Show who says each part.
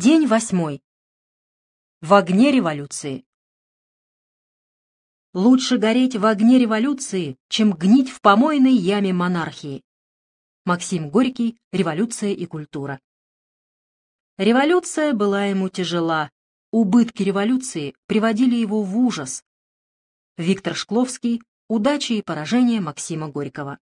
Speaker 1: День восьмой. В огне революции. Лучше гореть в огне революции, чем гнить в помойной яме монархии. Максим Горький «Революция и культура». Революция была ему тяжела. Убытки революции приводили его в ужас. Виктор Шкловский «Удачи и поражения Максима Горького».